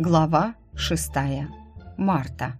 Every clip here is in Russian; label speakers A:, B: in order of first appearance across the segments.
A: Глава шестая. Марта.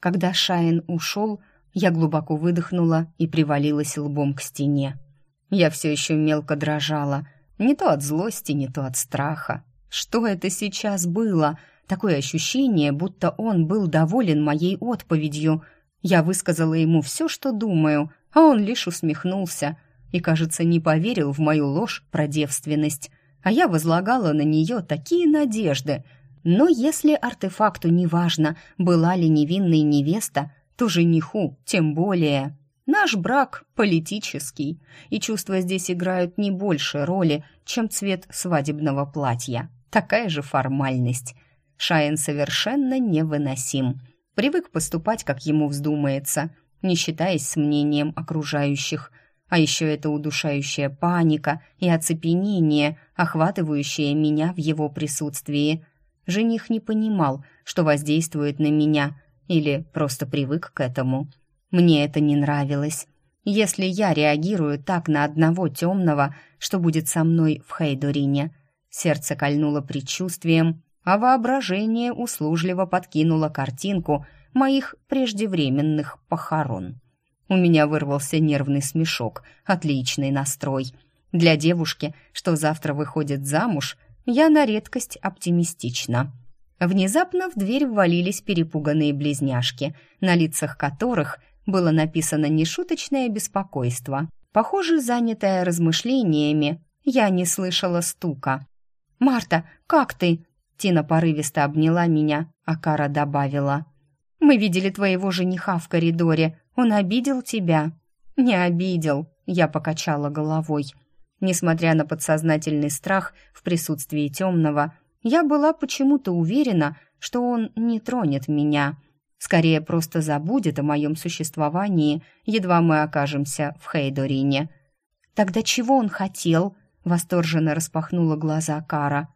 A: Когда Шайн ушел, я глубоко выдохнула и привалилась лбом к стене. Я все еще мелко дрожала, не то от злости, не то от страха. Что это сейчас было? Такое ощущение, будто он был доволен моей отповедью. Я высказала ему все, что думаю, а он лишь усмехнулся и, кажется, не поверил в мою ложь про девственность. А я возлагала на нее такие надежды. Но если артефакту не важно, была ли невинной невеста, то жениху тем более. Наш брак политический, и чувства здесь играют не больше роли, чем цвет свадебного платья. Такая же формальность. Шаин совершенно невыносим. Привык поступать, как ему вздумается, не считаясь с мнением окружающих. А еще это удушающая паника и оцепенение, охватывающее меня в его присутствии. Жених не понимал, что воздействует на меня, или просто привык к этому. Мне это не нравилось. Если я реагирую так на одного темного, что будет со мной в Хейдорине? Сердце кольнуло предчувствием, а воображение услужливо подкинуло картинку моих преждевременных похорон. У меня вырвался нервный смешок, отличный настрой. Для девушки, что завтра выходит замуж, я на редкость оптимистична. Внезапно в дверь ввалились перепуганные близняшки, на лицах которых было написано нешуточное беспокойство. Похоже, занятое размышлениями, я не слышала стука. «Марта, как ты?» Тина порывисто обняла меня, а Кара добавила. «Мы видели твоего жениха в коридоре. Он обидел тебя?» «Не обидел», — я покачала головой. Несмотря на подсознательный страх в присутствии темного, я была почему-то уверена, что он не тронет меня. Скорее, просто забудет о моем существовании, едва мы окажемся в Хейдорине. «Тогда чего он хотел?» — восторженно распахнула глаза Кара.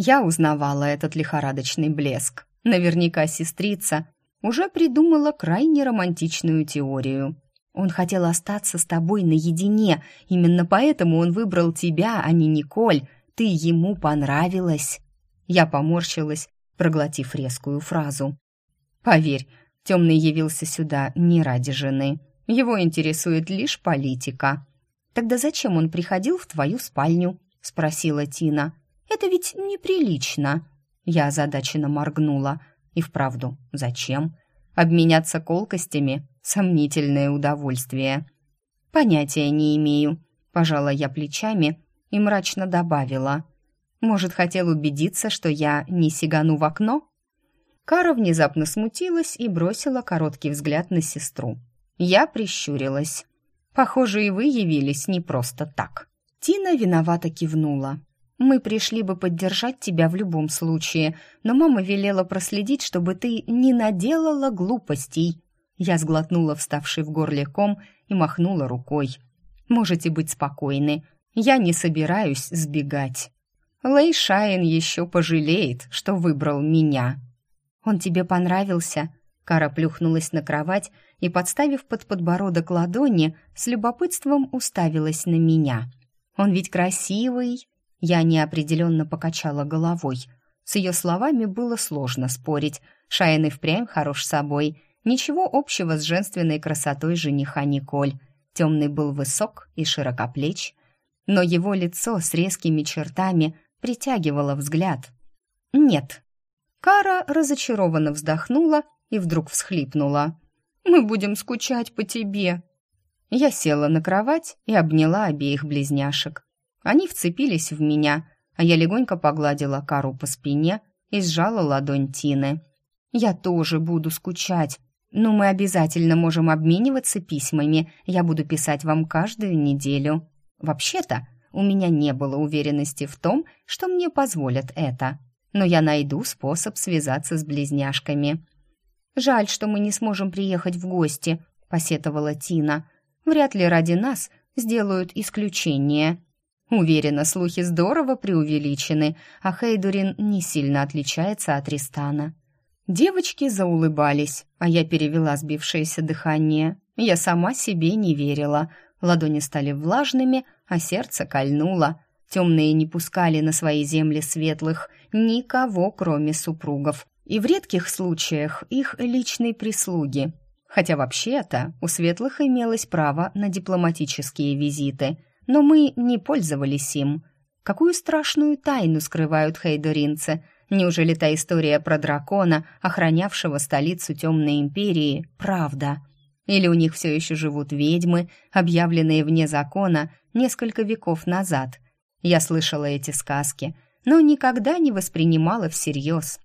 A: Я узнавала этот лихорадочный блеск. Наверняка сестрица уже придумала крайне романтичную теорию. Он хотел остаться с тобой наедине, именно поэтому он выбрал тебя, а не Николь. Ты ему понравилась. Я поморщилась, проглотив резкую фразу. Поверь, темный явился сюда не ради жены. Его интересует лишь политика. Тогда зачем он приходил в твою спальню? спросила Тина. Это ведь неприлично. Я озадаченно моргнула. И вправду, зачем? Обменяться колкостями сомнительное удовольствие. Понятия не имею, пожала я плечами и мрачно добавила: может, хотел убедиться, что я не сигану в окно? Кара внезапно смутилась и бросила короткий взгляд на сестру. Я прищурилась. Похоже, и вы явились не просто так. Тина виновато кивнула. Мы пришли бы поддержать тебя в любом случае, но мама велела проследить, чтобы ты не наделала глупостей. Я сглотнула вставший в горле ком и махнула рукой. Можете быть спокойны. Я не собираюсь сбегать. Лэй Шайн еще пожалеет, что выбрал меня. Он тебе понравился? Кара плюхнулась на кровать и, подставив под подбородок ладони, с любопытством уставилась на меня. Он ведь красивый. Я неопределенно покачала головой. С ее словами было сложно спорить. Шайн и впрямь хорош собой. Ничего общего с женственной красотой жениха Николь. Темный был высок и широкоплеч, но его лицо с резкими чертами притягивала взгляд. «Нет». Кара разочарованно вздохнула и вдруг всхлипнула. «Мы будем скучать по тебе». Я села на кровать и обняла обеих близняшек. Они вцепились в меня, а я легонько погладила Кару по спине и сжала ладонь Тины. «Я тоже буду скучать, но мы обязательно можем обмениваться письмами. Я буду писать вам каждую неделю. Вообще-то, у меня не было уверенности в том, что мне позволят это. Но я найду способ связаться с близняшками. «Жаль, что мы не сможем приехать в гости», — посетовала Тина. «Вряд ли ради нас сделают исключение». Уверена, слухи здорово преувеличены, а Хейдурин не сильно отличается от Ристана. Девочки заулыбались, а я перевела сбившееся дыхание. Я сама себе не верила. Ладони стали влажными, а сердце кольнуло. Темные не пускали на свои земли светлых никого, кроме супругов. И в редких случаях их личной прислуги. Хотя вообще-то у светлых имелось право на дипломатические визиты, но мы не пользовались им. Какую страшную тайну скрывают хейдоринцы – Неужели та история про дракона, охранявшего столицу Темной Империи, правда? Или у них все еще живут ведьмы, объявленные вне закона несколько веков назад? Я слышала эти сказки, но никогда не воспринимала всерьез.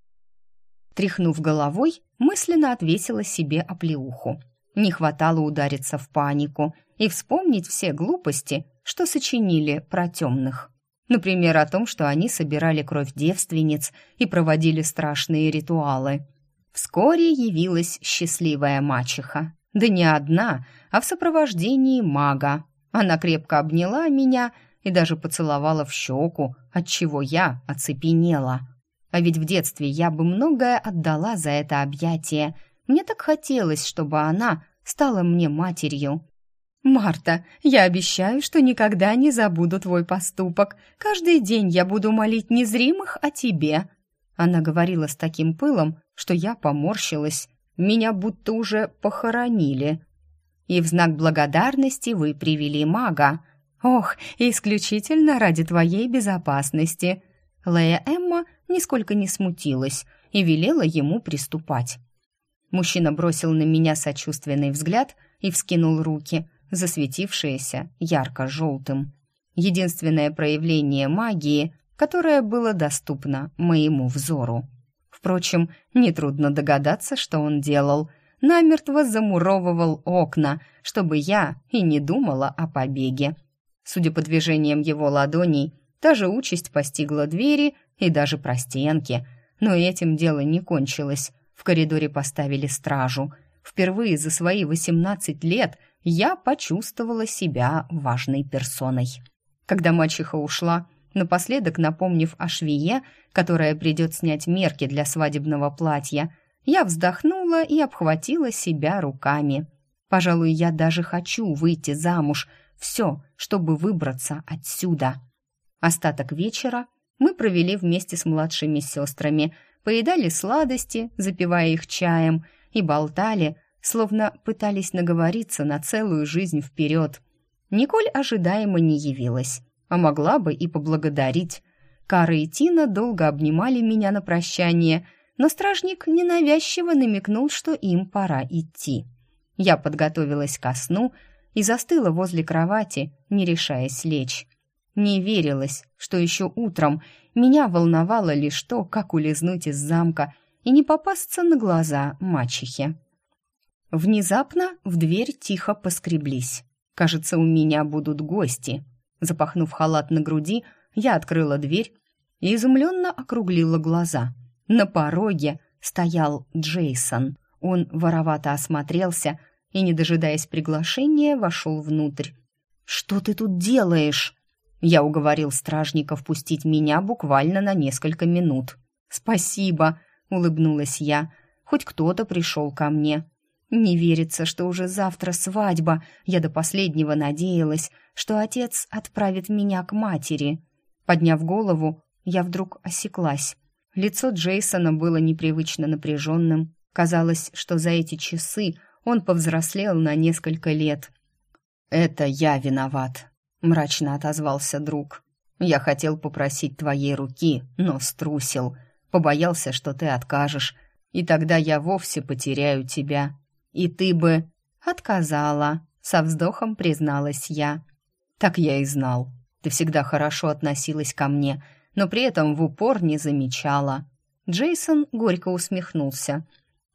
A: Тряхнув головой, мысленно отвесила себе оплеуху. Не хватало удариться в панику и вспомнить все глупости, что сочинили про темных. Например, о том, что они собирали кровь девственниц и проводили страшные ритуалы. Вскоре явилась счастливая мачеха. Да не одна, а в сопровождении мага. Она крепко обняла меня и даже поцеловала в щеку, от чего я оцепенела. А ведь в детстве я бы многое отдала за это объятие. Мне так хотелось, чтобы она стала мне матерью. «Марта, я обещаю, что никогда не забуду твой поступок. Каждый день я буду молить незримых о тебе». Она говорила с таким пылом, что я поморщилась. Меня будто уже похоронили. И в знак благодарности вы привели мага. Ох, исключительно ради твоей безопасности. Лея Эмма нисколько не смутилась и велела ему приступать. Мужчина бросил на меня сочувственный взгляд и вскинул руки – засветившееся ярко-желтым. Единственное проявление магии, которое было доступно моему взору. Впрочем, нетрудно догадаться, что он делал. Намертво замуровывал окна, чтобы я и не думала о побеге. Судя по движениям его ладоней, та же участь постигла двери и даже простенки. Но этим дело не кончилось. В коридоре поставили стражу. Впервые за свои восемнадцать лет – я почувствовала себя важной персоной. Когда мачеха ушла, напоследок напомнив о швее, которая придет снять мерки для свадебного платья, я вздохнула и обхватила себя руками. Пожалуй, я даже хочу выйти замуж. Все, чтобы выбраться отсюда. Остаток вечера мы провели вместе с младшими сестрами, поедали сладости, запивая их чаем, и болтали словно пытались наговориться на целую жизнь вперед. Николь ожидаемо не явилась, а могла бы и поблагодарить. Кара и Тина долго обнимали меня на прощание, но стражник ненавязчиво намекнул, что им пора идти. Я подготовилась ко сну и застыла возле кровати, не решаясь лечь. Не верилось, что еще утром меня волновало лишь то, как улизнуть из замка и не попасться на глаза мачехе. Внезапно в дверь тихо поскреблись. Кажется, у меня будут гости. Запахнув халат на груди, я открыла дверь и изумленно округлила глаза. На пороге стоял Джейсон. Он воровато осмотрелся и, не дожидаясь приглашения, вошел внутрь. «Что ты тут делаешь?» Я уговорил стражника впустить меня буквально на несколько минут. «Спасибо», — улыбнулась я. «Хоть кто-то пришел ко мне. Не верится, что уже завтра свадьба. Я до последнего надеялась, что отец отправит меня к матери. Подняв голову, я вдруг осеклась. Лицо Джейсона было непривычно напряженным. Казалось, что за эти часы он повзрослел на несколько лет. «Это я виноват», — мрачно отозвался друг. «Я хотел попросить твоей руки, но струсил. Побоялся, что ты откажешь, и тогда я вовсе потеряю тебя. И ты бы отказала, со вздохом призналась я. Так я и знал. Ты всегда хорошо относилась ко мне, но при этом в упор не замечала. Джейсон горько усмехнулся.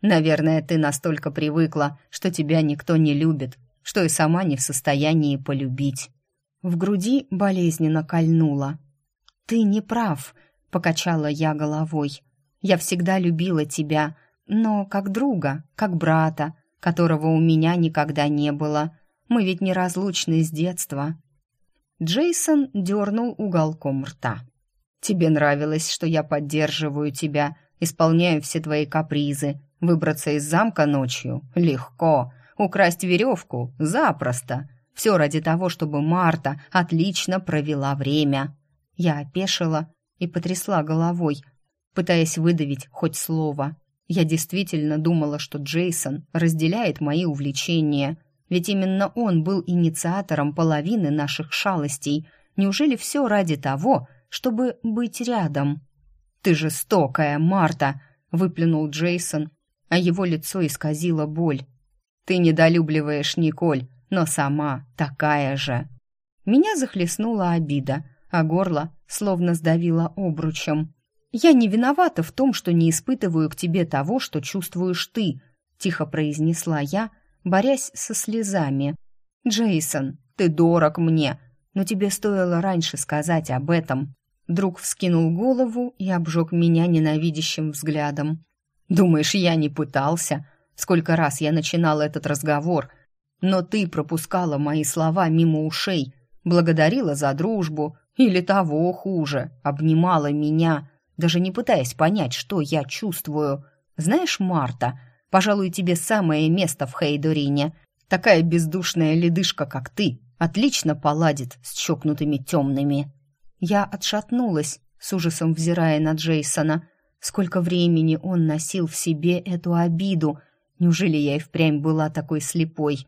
A: Наверное, ты настолько привыкла, что тебя никто не любит, что и сама не в состоянии полюбить. В груди болезненно кольнуло. Ты не прав, покачала я головой. Я всегда любила тебя, но как друга, как брата, которого у меня никогда не было. Мы ведь неразлучны с детства». Джейсон дернул уголком рта. «Тебе нравилось, что я поддерживаю тебя, исполняю все твои капризы. Выбраться из замка ночью легко, украсть веревку запросто. Все ради того, чтобы Марта отлично провела время. Я опешила и потрясла головой, пытаясь выдавить хоть слово. Я действительно думала, что Джейсон разделяет мои увлечения, ведь именно он был инициатором половины наших шалостей. Неужели все ради того, чтобы быть рядом? «Ты жестокая, Марта!» — выплюнул Джейсон, а его лицо исказило боль. «Ты недолюбливаешь Николь, но сама такая же». Меня захлестнула обида, а горло словно сдавило обручем. «Я не виновата в том, что не испытываю к тебе того, что чувствуешь ты», — тихо произнесла я, борясь со слезами. «Джейсон, ты дорог мне, но тебе стоило раньше сказать об этом». Друг вскинул голову и обжег меня ненавидящим взглядом. «Думаешь, я не пытался? Сколько раз я начинал этот разговор, но ты пропускала мои слова мимо ушей, благодарила за дружбу или того хуже, обнимала меня, даже не пытаясь понять, что я чувствую. Знаешь, Марта, пожалуй, тебе самое место в Хейдорине. Такая бездушная ледышка, как ты, отлично поладит с чокнутыми темными». Я отшатнулась, с ужасом взирая на Джейсона. Сколько времени он носил в себе эту обиду. Неужели я и впрямь была такой слепой?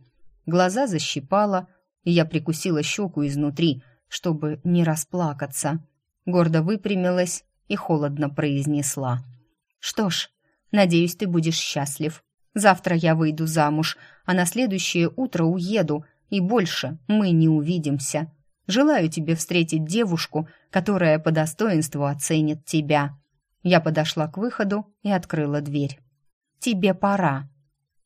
A: Глаза защипала, и я прикусила щеку изнутри, чтобы не расплакаться. Гордо выпрямилась и холодно произнесла. «Что ж, надеюсь, ты будешь счастлив. Завтра я выйду замуж, а на следующее утро уеду, и больше мы не увидимся. Желаю тебе встретить девушку, которая по достоинству оценит тебя». Я подошла к выходу и открыла дверь. «Тебе пора».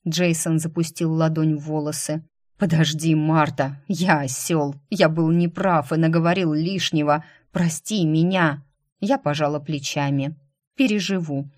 A: Джейсон запустил ладонь в волосы. «Подожди, Марта, я осел. Я был неправ и наговорил лишнего. Прости меня». Я пожала плечами. «Переживу.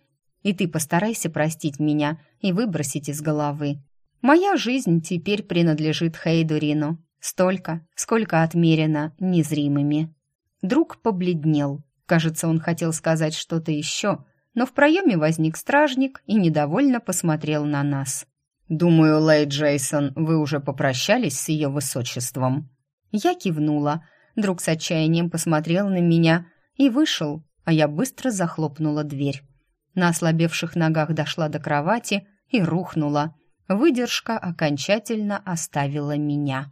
A: И ты постарайся простить меня и выбросить из головы. Моя жизнь теперь принадлежит Хейдурину. Столько, сколько отмерено незримыми. Друг побледнел. Кажется, он хотел сказать что-то еще, но в проеме возник стражник и недовольно посмотрел на нас. «Думаю, Лэй Джейсон, вы уже попрощались с ее высочеством?» Я кивнула. Друг с отчаянием посмотрел на меня и вышел, а я быстро захлопнула дверь. На ослабевших ногах дошла до кровати и рухнула. Выдержка окончательно оставила меня.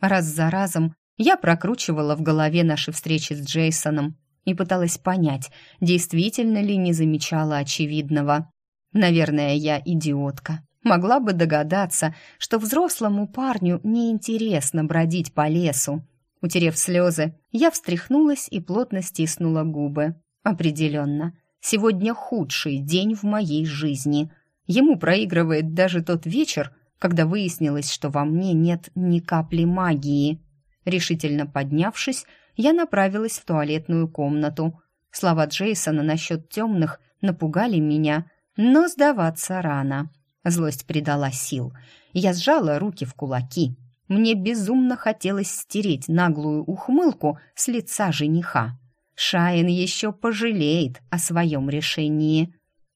A: Раз за разом я прокручивала в голове наши встречи с Джейсоном и пыталась понять, действительно ли не замечала очевидного. Наверное, я идиотка. Могла бы догадаться, что взрослому парню неинтересно бродить по лесу. Утерев слезы, я встряхнулась и плотно стиснула губы. Определенно, сегодня худший день в моей жизни. Ему проигрывает даже тот вечер, когда выяснилось, что во мне нет ни капли магии. Решительно поднявшись, я направилась в туалетную комнату. Слова Джейсона насчет темных напугали меня, но сдаваться рано. Злость придала сил. Я сжала руки в кулаки. Мне безумно хотелось стереть наглую ухмылку с лица жениха. Шайн еще пожалеет о своем решении.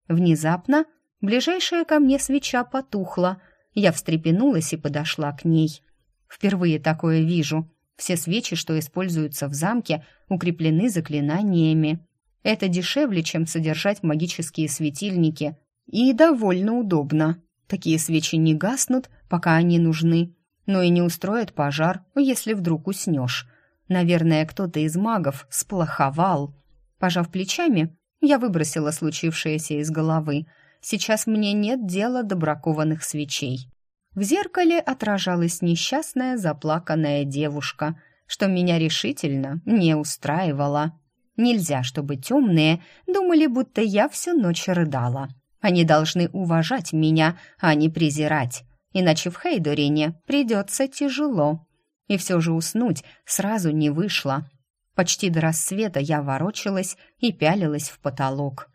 A: Внезапно ближайшая ко мне свеча потухла — я встрепенулась и подошла к ней. Впервые такое вижу. Все свечи, что используются в замке, укреплены заклинаниями. Это дешевле, чем содержать магические светильники. И довольно удобно. Такие свечи не гаснут, пока они нужны, но и не устроят пожар, если вдруг уснешь. Наверное, кто-то из магов сплоховал. Пожав плечами, я выбросила случившееся из головы – Сейчас мне нет дела до бракованных свечей. В зеркале отражалась несчастная заплаканная девушка, что меня решительно не устраивало. Нельзя, чтобы темные думали, будто я всю ночь рыдала. Они должны уважать меня, а не презирать, иначе в Хейдорине придется тяжело. И все же уснуть сразу не вышло. Почти до рассвета я ворочалась и пялилась в потолок.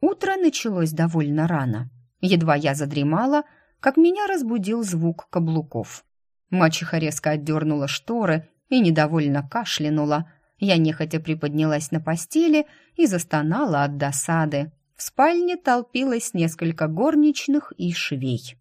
A: Утро началось довольно рано. Едва я задремала, как меня разбудил звук каблуков. Мачеха резко отдернула шторы и недовольно кашлянула. Я нехотя приподнялась на постели и застонала от досады. в спальне толпилось несколько горничных и швей.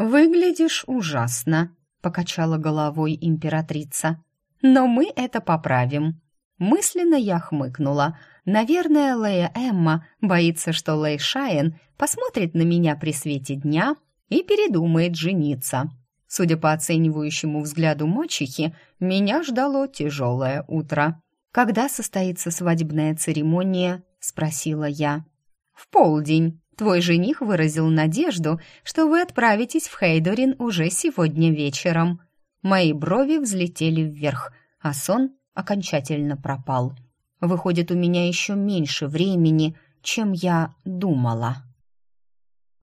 A: «Выглядишь ужасно», — покачала головой императрица. «Но мы это поправим». Мысленно я хмыкнула. Наверное, Лея Эмма боится, что Лей Шаен посмотрит на меня при свете дня и передумает жениться. Судя по оценивающему взгляду мачехи, меня ждало тяжелое утро. «Когда состоится свадебная церемония?» — спросила я. «В полдень. Твой жених выразил надежду, что вы отправитесь в Хейдорин уже сегодня вечером». Мои брови взлетели вверх, а сон окончательно пропал. Выходит, у меня еще меньше времени, чем я думала.